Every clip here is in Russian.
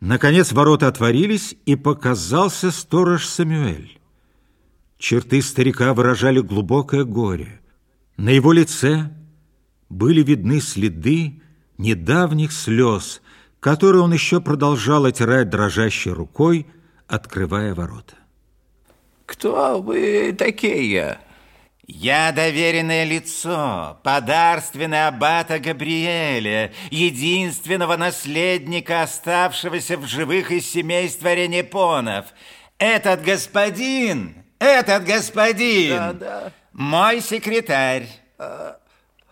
Наконец ворота отворились, и показался сторож Самюэль. Черты старика выражали глубокое горе. На его лице были видны следы недавних слез, которые он еще продолжал отирать дрожащей рукой, открывая ворота. Кто вы такие? Я доверенное лицо, подарственный аббата Габриэля, единственного наследника, оставшегося в живых из семейства Ренепонов. Этот господин, этот господин, Да, да. мой секретарь.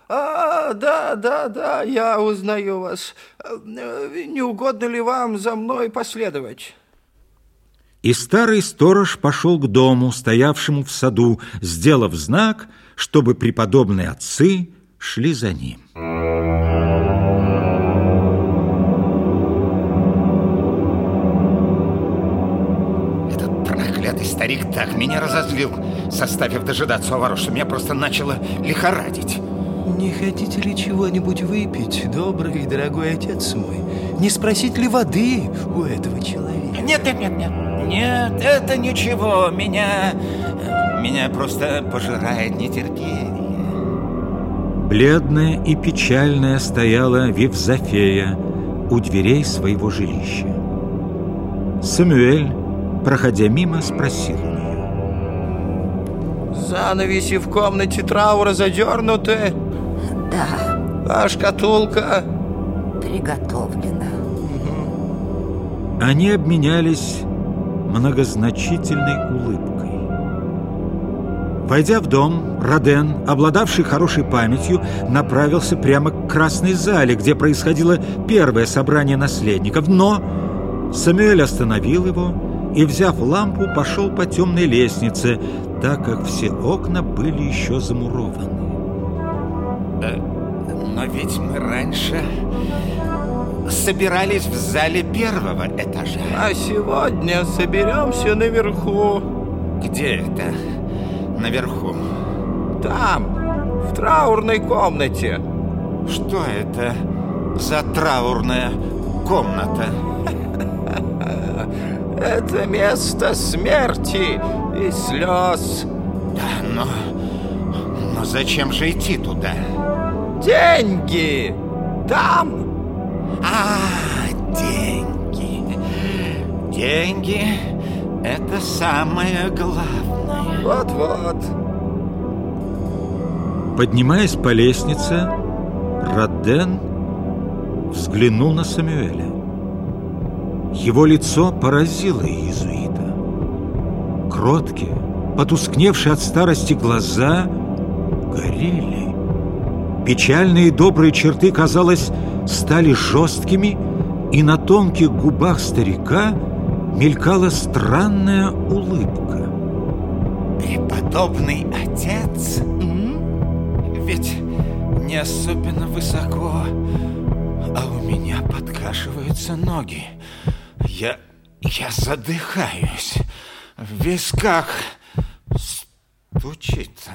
А, да, да, да, я узнаю вас. Э, Не угодно ли вам за мной последовать? И старый сторож пошел к дому, стоявшему в саду, сделав знак, чтобы преподобные отцы шли за ним. Этот проклятый старик так меня разозлил, составив дожидаться у ворот, что меня просто начало лихорадить. Не хотите ли чего-нибудь выпить, добрый и дорогой отец мой? Не спросить ли воды у этого человека? Нет, нет, нет, нет. Нет, это ничего. Меня... Меня просто пожирает нетерпение. Бледная и печальная стояла Вивзофея у дверей своего жилища. Самуэль, проходя мимо, спросил у нее. Занавеси в комнате траура задернуты, Да, а шкатулка... приготовлено. Они обменялись многозначительной улыбкой. Войдя в дом, Роден, обладавший хорошей памятью, направился прямо к красной зале, где происходило первое собрание наследников. Но Самуэль остановил его и, взяв лампу, пошел по темной лестнице, так как все окна были еще замурованы. Но ведь мы раньше собирались в зале первого этажа. А сегодня соберемся наверху. Где это? Наверху. Там, в траурной комнате. Что это за траурная комната? Это место смерти и слез. Да, но... Но зачем же идти туда? Деньги! Там! А, деньги. Деньги – это самое главное. Вот-вот. Поднимаясь по лестнице, Роден взглянул на Самуэля. Его лицо поразило иезуита. Кроткие, потускневшие от старости глаза горели. Печальные и добрые черты, казалось, стали жесткими, и на тонких губах старика мелькала странная улыбка. Преподобный отец? Ведь не особенно высоко, а у меня подкашиваются ноги. Я... я задыхаюсь. В висках стучит.